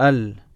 ال